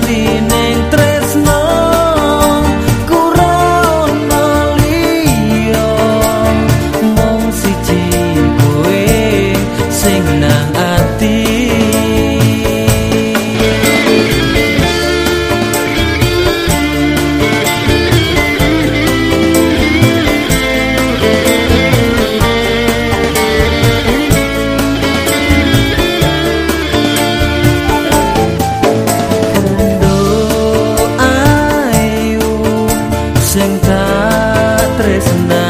me Koyo latih